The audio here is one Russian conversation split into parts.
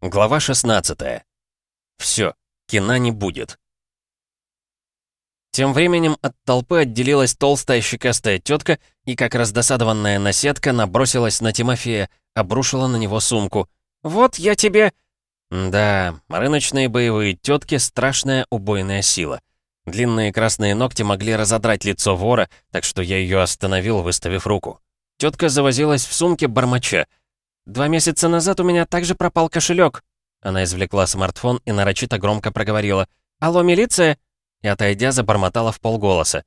Глава 16. Все, кино не будет. Тем временем от толпы отделилась толстая щекастая тетка и, как раздосадованная наседка, набросилась на Тимофея, обрушила на него сумку. «Вот я тебе...» Да, рыночные боевые тетки — страшная убойная сила. Длинные красные ногти могли разодрать лицо вора, так что я ее остановил, выставив руку. Тетка завозилась в сумке бормоча — Два месяца назад у меня также пропал кошелек. Она извлекла смартфон и нарочито громко проговорила. «Алло, милиция?» И, отойдя, забормотала в полголоса.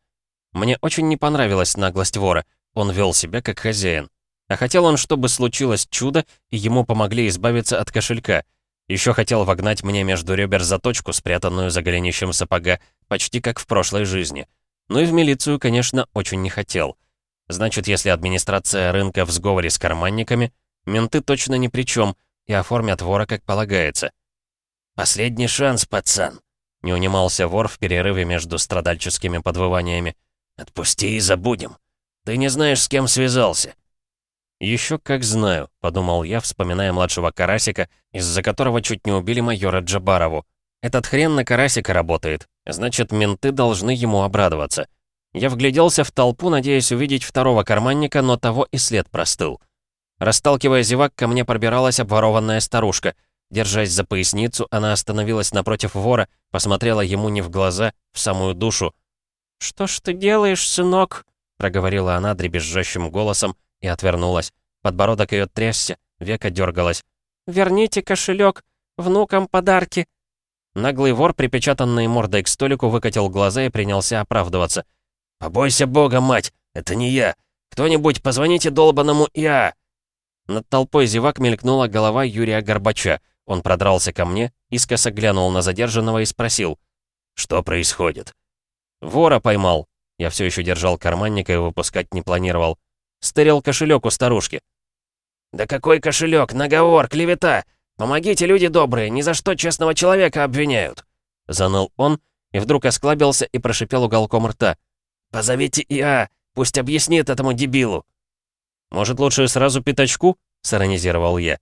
Мне очень не понравилась наглость вора. Он вел себя как хозяин. А хотел он, чтобы случилось чудо, и ему помогли избавиться от кошелька. Еще хотел вогнать мне между ребер заточку, спрятанную за голенищем сапога, почти как в прошлой жизни. Ну и в милицию, конечно, очень не хотел. Значит, если администрация рынка в сговоре с карманниками, Менты точно ни при чем и оформят вора как полагается. «Последний шанс, пацан!» — не унимался вор в перерыве между страдальческими подвываниями. «Отпусти и забудем. Ты не знаешь, с кем связался». «Еще как знаю», — подумал я, вспоминая младшего Карасика, из-за которого чуть не убили майора Джабарову. «Этот хрен на Карасика работает. Значит, менты должны ему обрадоваться». Я вгляделся в толпу, надеясь увидеть второго карманника, но того и след простыл. Расталкивая зевак, ко мне пробиралась обворованная старушка. Держась за поясницу, она остановилась напротив вора, посмотрела ему не в глаза, в самую душу. «Что ж ты делаешь, сынок?» — проговорила она дребезжащим голосом и отвернулась. Подбородок ее трясся, века дергалась. «Верните кошелек, внукам подарки». Наглый вор, припечатанный мордой к столику, выкатил глаза и принялся оправдываться. «Побойся бога, мать! Это не я! Кто-нибудь позвоните долбанному ИА!» Над толпой зевак мелькнула голова Юрия Горбача. Он продрался ко мне, искоса глянул на задержанного и спросил. «Что происходит?» «Вора поймал». Я все еще держал карманника и выпускать не планировал. Стырил кошелек у старушки. «Да какой кошелек? Наговор, клевета! Помогите, люди добрые, ни за что честного человека обвиняют!» Заныл он и вдруг осклабился и прошипел уголком рта. «Позовите ИА, пусть объяснит этому дебилу!» «Может, лучше сразу пятачку?» — сиронизировал я.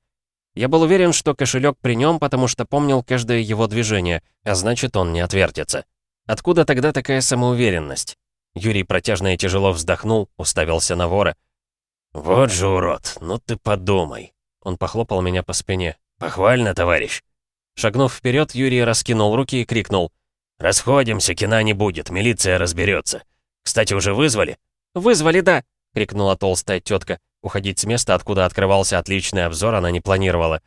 Я был уверен, что кошелек при нем, потому что помнил каждое его движение, а значит, он не отвертится. Откуда тогда такая самоуверенность? Юрий протяжно и тяжело вздохнул, уставился на вора. «Вот же урод, ну ты подумай!» Он похлопал меня по спине. «Похвально, товарищ!» Шагнув вперед, Юрий раскинул руки и крикнул. «Расходимся, кино не будет, милиция разберется. Кстати, уже вызвали?» «Вызвали, да!» — крикнула толстая тетка. Уходить с места, откуда открывался отличный обзор, она не планировала.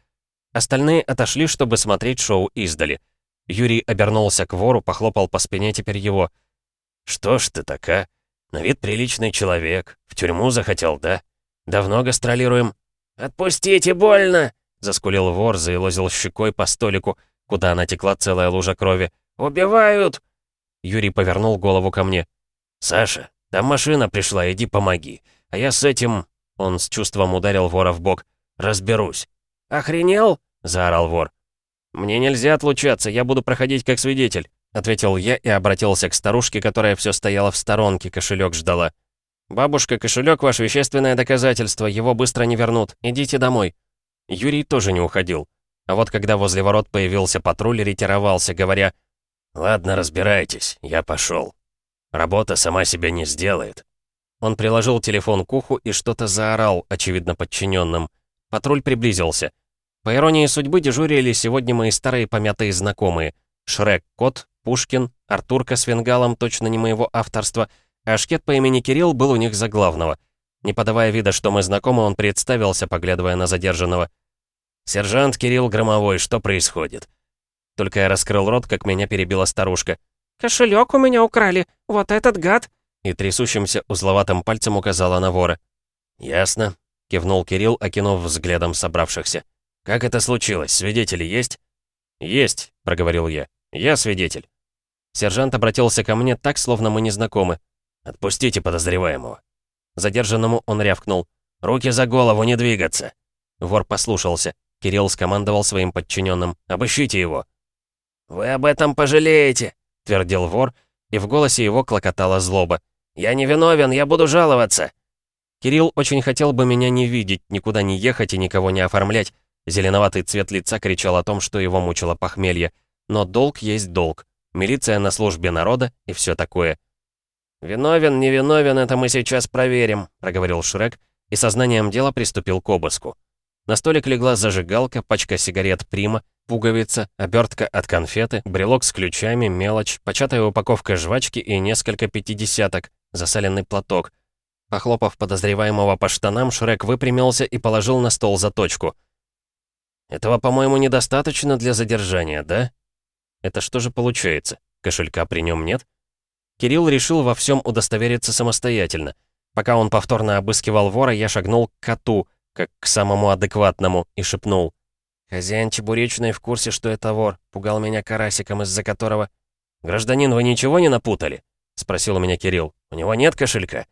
Остальные отошли, чтобы смотреть шоу издали. Юрий обернулся к вору, похлопал по спине теперь его. «Что ж ты такая? На вид приличный человек. В тюрьму захотел, да? Давно гастролируем?» «Отпустите, больно!» — заскулил вор, заилозил щекой по столику, куда натекла целая лужа крови. «Убивают!» Юрий повернул голову ко мне. «Саша, там машина пришла, иди помоги. А я с этим...» Он с чувством ударил вора в бок. «Разберусь». «Охренел?» — заорал вор. «Мне нельзя отлучаться, я буду проходить как свидетель», — ответил я и обратился к старушке, которая все стояла в сторонке, кошелек ждала. «Бабушка, кошелек ваш вещественное доказательство, его быстро не вернут. Идите домой». Юрий тоже не уходил. А вот когда возле ворот появился патруль, ретировался, говоря, «Ладно, разбирайтесь, я пошел». Работа сама себя не сделает. Он приложил телефон к уху и что-то заорал, очевидно подчиненным. Патруль приблизился. По иронии судьбы дежурили сегодня мои старые помятые знакомые. Шрек Кот, Пушкин, Артурка с венгалом, точно не моего авторства, а шкет по имени Кирилл был у них за главного. Не подавая вида, что мы знакомы, он представился, поглядывая на задержанного. «Сержант Кирилл Громовой, что происходит?» Только я раскрыл рот, как меня перебила старушка. «Кошелек у меня украли, вот этот гад!» И трясущимся узловатым пальцем указала на вора. «Ясно», — кивнул Кирилл, окинув взглядом собравшихся. «Как это случилось? Свидетели есть?» «Есть», — проговорил я. «Я свидетель». Сержант обратился ко мне так, словно мы не знакомы. «Отпустите подозреваемого». Задержанному он рявкнул. «Руки за голову, не двигаться!» Вор послушался. Кирилл скомандовал своим подчиненным. «Обыщите его!» «Вы об этом пожалеете!» — твердил вор, и в голосе его клокотала злоба. «Я не виновен, я буду жаловаться!» Кирилл очень хотел бы меня не видеть, никуда не ехать и никого не оформлять, Зеленоватый цвет лица кричал о том, что его мучило похмелье. Но долг есть долг. Милиция на службе народа и все такое. «Виновен, невиновен, это мы сейчас проверим», — проговорил Шрек, и сознанием дела приступил к обыску. На столик легла зажигалка, пачка сигарет «Прима», пуговица, обертка от конфеты, брелок с ключами, мелочь, початая упаковка жвачки и несколько пятидесяток, засаленный платок. Похлопав подозреваемого по штанам, Шрек выпрямился и положил на стол заточку. «Этого, по-моему, недостаточно для задержания, да?» «Это что же получается? Кошелька при нем нет?» Кирилл решил во всем удостовериться самостоятельно. Пока он повторно обыскивал вора, я шагнул к коту, как к самому адекватному, и шепнул. «Хозяин чебуречной в курсе, что это вор. Пугал меня карасиком, из-за которого...» «Гражданин, вы ничего не напутали?» — спросил у меня Кирилл. «У него нет кошелька?»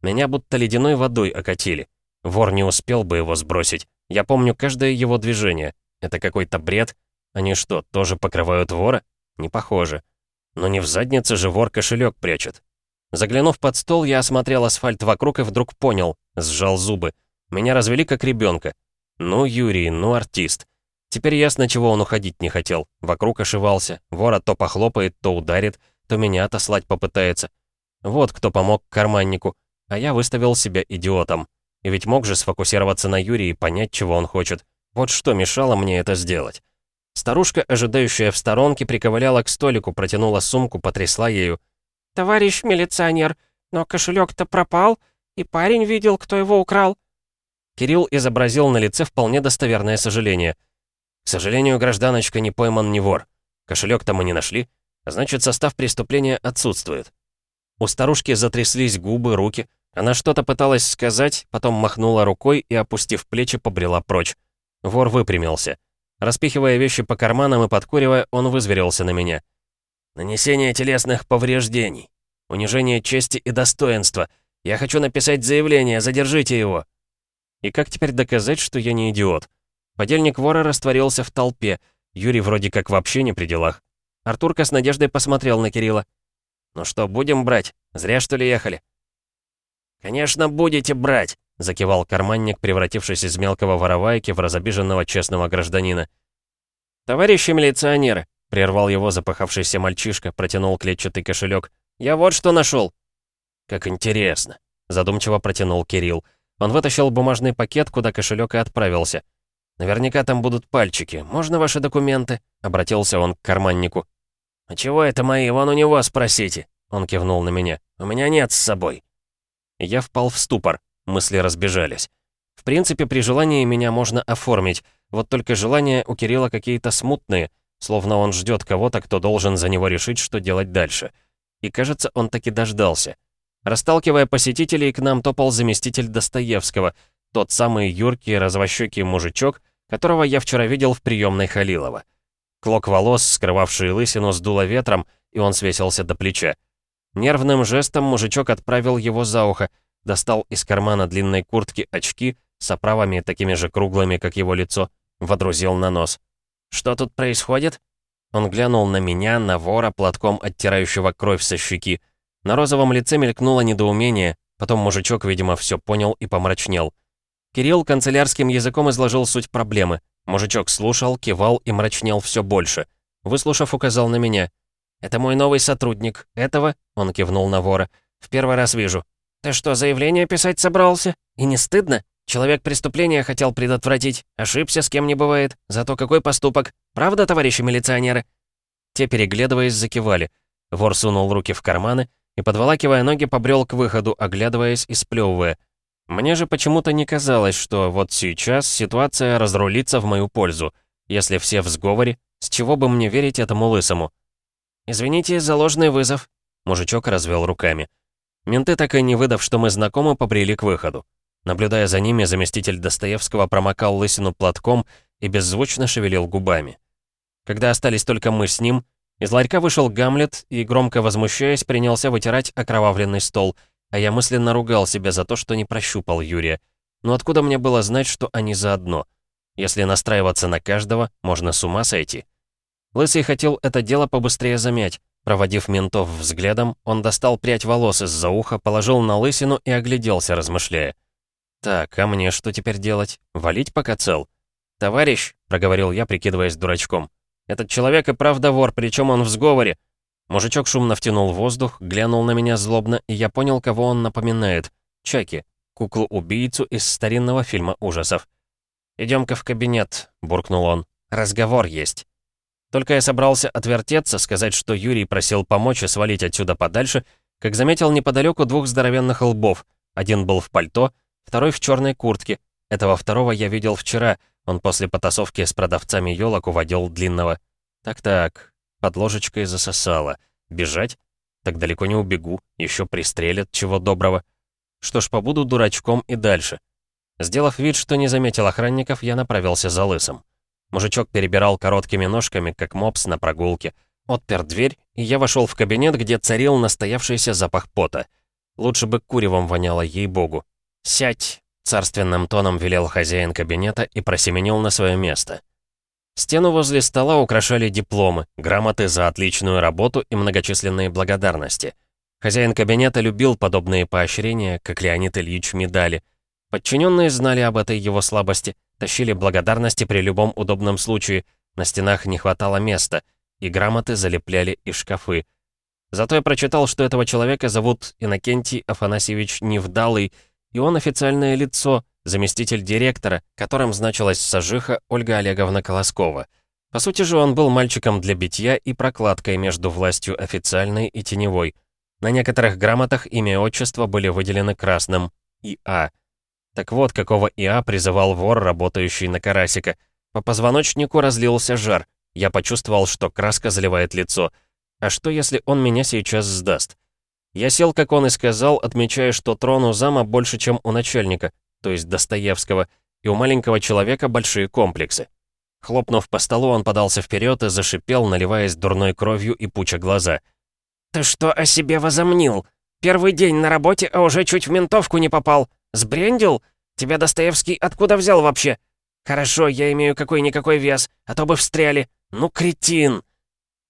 Меня будто ледяной водой окатили. Вор не успел бы его сбросить. Я помню каждое его движение. Это какой-то бред. Они что, тоже покрывают вора? Не похоже. Но не в заднице же вор кошелек прячет. Заглянув под стол, я осмотрел асфальт вокруг и вдруг понял, сжал зубы. Меня развели как ребенка. Ну, Юрий, ну, артист. Теперь ясно, чего он уходить не хотел. Вокруг ошивался. Вора то похлопает, то ударит, то меня отослать попытается. Вот кто помог карманнику. А я выставил себя идиотом. И ведь мог же сфокусироваться на Юрии и понять, чего он хочет. Вот что мешало мне это сделать. Старушка, ожидающая в сторонке, приковыляла к столику, протянула сумку, потрясла ею. «Товарищ милиционер, но кошелек-то пропал, и парень видел, кто его украл». Кирилл изобразил на лице вполне достоверное сожаление. «К сожалению, гражданочка не пойман не вор. Кошелек-то мы не нашли, значит, состав преступления отсутствует». У старушки затряслись губы, руки. Она что-то пыталась сказать, потом махнула рукой и, опустив плечи, побрела прочь. Вор выпрямился. Распихивая вещи по карманам и подкуривая, он вызверился на меня. «Нанесение телесных повреждений. Унижение чести и достоинства. Я хочу написать заявление, задержите его». И как теперь доказать, что я не идиот? Подельник вора растворился в толпе. Юрий вроде как вообще не при делах. Артурка с надеждой посмотрел на Кирилла. «Ну что, будем брать? Зря, что ли, ехали?» «Конечно, будете брать!» — закивал карманник, превратившись из мелкого воровайки в разобиженного честного гражданина. «Товарищи милиционеры!» — прервал его запахавшийся мальчишка, протянул клетчатый кошелек. «Я вот что нашел. «Как интересно!» — задумчиво протянул Кирилл. Он вытащил бумажный пакет, куда кошелек и отправился. «Наверняка там будут пальчики. Можно ваши документы?» — обратился он к карманнику. «А чего это мои? Вон у него спросите!» Он кивнул на меня. «У меня нет с собой». Я впал в ступор. Мысли разбежались. В принципе, при желании меня можно оформить, вот только желания у Кирилла какие-то смутные, словно он ждет кого-то, кто должен за него решить, что делать дальше. И кажется, он таки дождался. Расталкивая посетителей, к нам топал заместитель Достоевского, тот самый юркий, развощекий мужичок, которого я вчера видел в приемной Халилова. Клок волос, скрывавший лысину, сдуло ветром, и он свесился до плеча. Нервным жестом мужичок отправил его за ухо, достал из кармана длинной куртки очки с оправами такими же круглыми, как его лицо, водрузил на нос. «Что тут происходит?» Он глянул на меня, на вора, платком оттирающего кровь со щеки. На розовом лице мелькнуло недоумение, потом мужичок, видимо, все понял и помрачнел. Кирилл канцелярским языком изложил суть проблемы. Мужичок слушал, кивал и мрачнел все больше. Выслушав, указал на меня. «Это мой новый сотрудник. Этого?» — он кивнул на вора. «В первый раз вижу. «Ты что, заявление писать собрался? И не стыдно? Человек преступление хотел предотвратить. Ошибся, с кем не бывает. Зато какой поступок. Правда, товарищи милиционеры?» Те, переглядываясь, закивали. Вор сунул руки в карманы и, подволакивая ноги, побрел к выходу, оглядываясь и сплевывая. Мне же почему-то не казалось, что вот сейчас ситуация разрулится в мою пользу. Если все в сговоре, с чего бы мне верить этому лысому? «Извините за ложный вызов», — мужичок развел руками. Менты, так и не выдав, что мы знакомы, побрели к выходу. Наблюдая за ними, заместитель Достоевского промокал лысину платком и беззвучно шевелил губами. Когда остались только мы с ним, из ларька вышел Гамлет и, громко возмущаясь, принялся вытирать окровавленный стол, а я мысленно ругал себя за то, что не прощупал Юрия. Но откуда мне было знать, что они заодно? Если настраиваться на каждого, можно с ума сойти. Лысый хотел это дело побыстрее замять, Проводив ментов взглядом, он достал прядь волос из-за уха, положил на лысину и огляделся, размышляя. «Так, а мне что теперь делать? Валить пока цел?» «Товарищ», — проговорил я, прикидываясь дурачком, — «этот человек и правда вор, причем он в сговоре». Мужичок шумно втянул воздух, глянул на меня злобно, и я понял, кого он напоминает. Чаки, куклу-убийцу из старинного фильма ужасов. «Идем-ка в кабинет», — буркнул он. «Разговор есть». Только я собрался отвертеться, сказать, что Юрий просил помочь и свалить отсюда подальше, как заметил неподалеку двух здоровенных лбов. Один был в пальто, второй в черной куртке. Этого второго я видел вчера, он после потасовки с продавцами елок уводил длинного. Так-так, под ложечкой засосало. Бежать? Так далеко не убегу, еще пристрелят, чего доброго. Что ж, побуду дурачком и дальше. Сделав вид, что не заметил охранников, я направился за лысым. Мужичок перебирал короткими ножками, как мопс на прогулке. Отпер дверь, и я вошел в кабинет, где царил настоявшийся запах пота. Лучше бы куревом воняло, ей-богу. «Сядь!» — царственным тоном велел хозяин кабинета и просеменил на свое место. Стену возле стола украшали дипломы, грамоты за отличную работу и многочисленные благодарности. Хозяин кабинета любил подобные поощрения, как Леонид Ильич медали. Подчиненные знали об этой его слабости, тащили благодарности при любом удобном случае, на стенах не хватало места, и грамоты залепляли и шкафы. Зато я прочитал, что этого человека зовут Иннокентий Афанасьевич Невдалый, и он официальное лицо, заместитель директора, которым значилась сажиха Ольга Олеговна Колоскова. По сути же он был мальчиком для битья и прокладкой между властью официальной и теневой. На некоторых грамотах имя и отчество были выделены красным «ИА». Так вот, какого ИА призывал вор, работающий на карасика. По позвоночнику разлился жар. Я почувствовал, что краска заливает лицо. А что, если он меня сейчас сдаст? Я сел, как он и сказал, отмечая, что трон у зама больше, чем у начальника, то есть Достоевского, и у маленького человека большие комплексы. Хлопнув по столу, он подался вперед и зашипел, наливаясь дурной кровью и пуча глаза. «Ты что о себе возомнил? Первый день на работе, а уже чуть в ментовку не попал. Сбрендил? Тебя Достоевский откуда взял вообще? Хорошо, я имею какой-никакой вес, а то бы встряли. Ну, кретин!»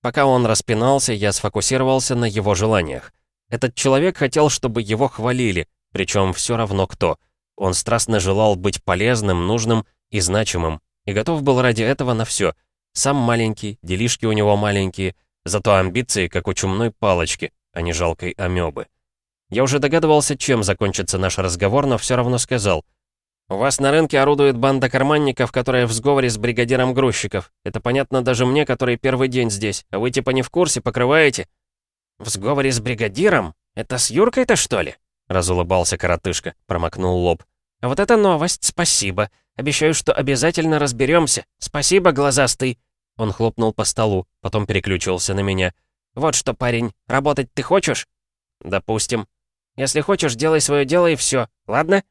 Пока он распинался, я сфокусировался на его желаниях. Этот человек хотел, чтобы его хвалили, причем все равно кто. Он страстно желал быть полезным, нужным и значимым, и готов был ради этого на все. Сам маленький, делишки у него маленькие, зато амбиции, как у чумной палочки, а не жалкой амебы. Я уже догадывался, чем закончится наш разговор, но все равно сказал. «У вас на рынке орудует банда карманников, которая в сговоре с бригадиром грузчиков. Это понятно даже мне, который первый день здесь. А вы типа не в курсе, покрываете?» «В сговоре с бригадиром? Это с Юркой-то, что ли?» Разулыбался коротышка, промокнул лоб. «А вот это новость, спасибо. Обещаю, что обязательно разберемся. Спасибо, глазастый!» Он хлопнул по столу, потом переключился на меня. «Вот что, парень, работать ты хочешь?» «Допустим. Если хочешь, делай свое дело и все, ладно?»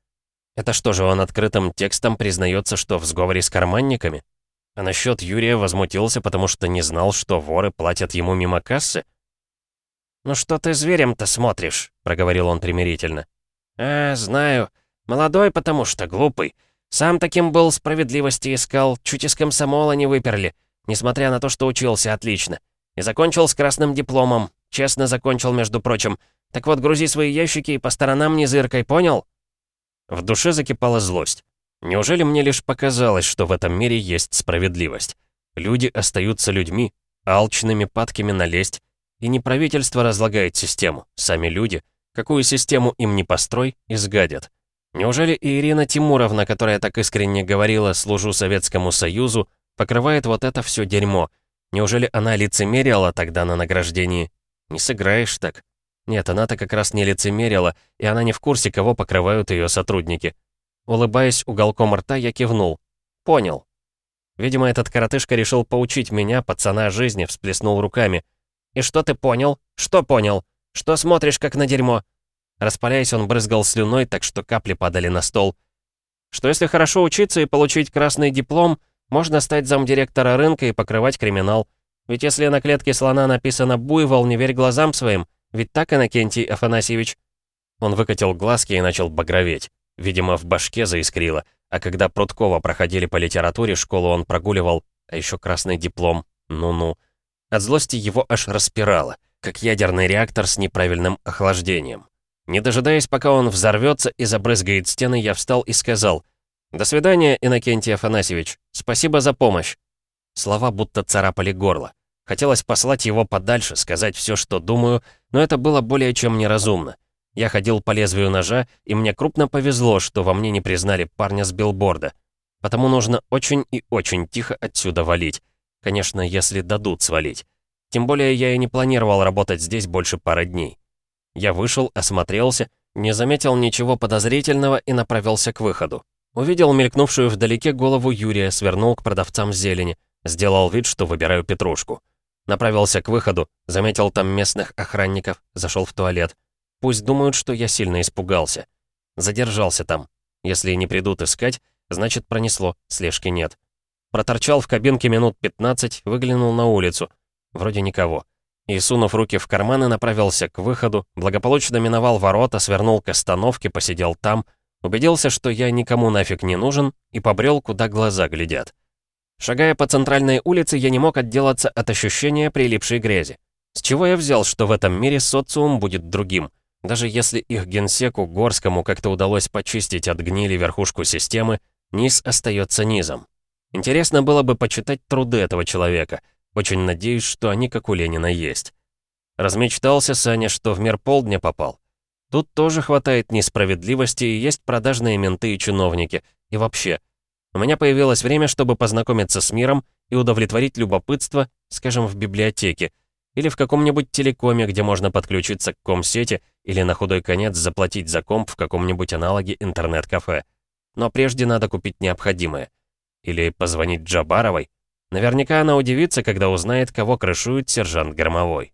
Это что же, он открытым текстом признается, что в сговоре с карманниками? А насчет Юрия возмутился, потому что не знал, что воры платят ему мимо кассы? «Ну что ты зверем-то смотришь?» — проговорил он примирительно. «А, знаю. Молодой, потому что глупый. Сам таким был, справедливости искал, чуть из комсомола не выперли, несмотря на то, что учился отлично. И закончил с красным дипломом. Честно закончил, между прочим. Так вот, грузи свои ящики и по сторонам не зыркой, понял?» В душе закипала злость. Неужели мне лишь показалось, что в этом мире есть справедливость? Люди остаются людьми, алчными, падкими налезть. И не правительство разлагает систему, сами люди. Какую систему им не построй, изгадят. Неужели и Ирина Тимуровна, которая так искренне говорила «служу Советскому Союзу», покрывает вот это все дерьмо? Неужели она лицемерила тогда на награждении? Не сыграешь так. Нет, она-то как раз не лицемерила, и она не в курсе, кого покрывают ее сотрудники. Улыбаясь уголком рта, я кивнул. Понял. Видимо, этот коротышка решил поучить меня, пацана жизни, всплеснул руками. «И что ты понял? Что понял? Что смотришь, как на дерьмо?» Распаляясь, он брызгал слюной, так что капли падали на стол. «Что если хорошо учиться и получить красный диплом, можно стать замдиректора рынка и покрывать криминал. Ведь если на клетке слона написано «Буйвол, не верь глазам своим», ведь так, Иннокентий Афанасьевич?» Он выкатил глазки и начал багроветь. Видимо, в башке заискрило. А когда Прудкова проходили по литературе, школу он прогуливал, а еще красный диплом. Ну-ну. От злости его аж распирало, как ядерный реактор с неправильным охлаждением. Не дожидаясь, пока он взорвется и забрызгает стены, я встал и сказал, «До свидания, Иннокентий Афанасьевич. Спасибо за помощь». Слова будто царапали горло. Хотелось послать его подальше, сказать все, что думаю, но это было более чем неразумно. Я ходил по лезвию ножа, и мне крупно повезло, что во мне не признали парня с билборда. Потому нужно очень и очень тихо отсюда валить. Конечно, если дадут свалить. Тем более я и не планировал работать здесь больше пары дней. Я вышел, осмотрелся, не заметил ничего подозрительного и направился к выходу. Увидел мелькнувшую вдалеке голову Юрия, свернул к продавцам зелени, сделал вид, что выбираю петрушку. Направился к выходу, заметил там местных охранников, зашел в туалет. Пусть думают, что я сильно испугался. Задержался там. Если не придут искать, значит пронесло, слежки нет. Проторчал в кабинке минут 15, выглянул на улицу. Вроде никого. И, сунув руки в карманы, направился к выходу, благополучно миновал ворота, свернул к остановке, посидел там, убедился, что я никому нафиг не нужен, и побрел, куда глаза глядят. Шагая по центральной улице, я не мог отделаться от ощущения прилипшей грязи. С чего я взял, что в этом мире социум будет другим? Даже если их генсеку Горскому как-то удалось почистить от гнили верхушку системы, низ остается низом. Интересно было бы почитать труды этого человека. Очень надеюсь, что они, как у Ленина, есть. Размечтался Саня, что в мир полдня попал. Тут тоже хватает несправедливости и есть продажные менты и чиновники. И вообще, у меня появилось время, чтобы познакомиться с миром и удовлетворить любопытство, скажем, в библиотеке, или в каком-нибудь телекоме, где можно подключиться к комсети или на худой конец заплатить за комп в каком-нибудь аналоге интернет-кафе. Но прежде надо купить необходимое. Или позвонить Джабаровой. Наверняка она удивится, когда узнает, кого крышует сержант Громовой.